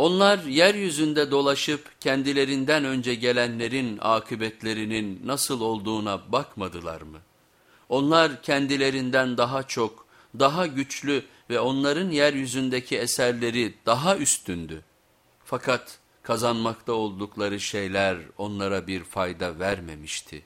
Onlar yeryüzünde dolaşıp kendilerinden önce gelenlerin akıbetlerinin nasıl olduğuna bakmadılar mı? Onlar kendilerinden daha çok, daha güçlü ve onların yeryüzündeki eserleri daha üstündü. Fakat kazanmakta oldukları şeyler onlara bir fayda vermemişti.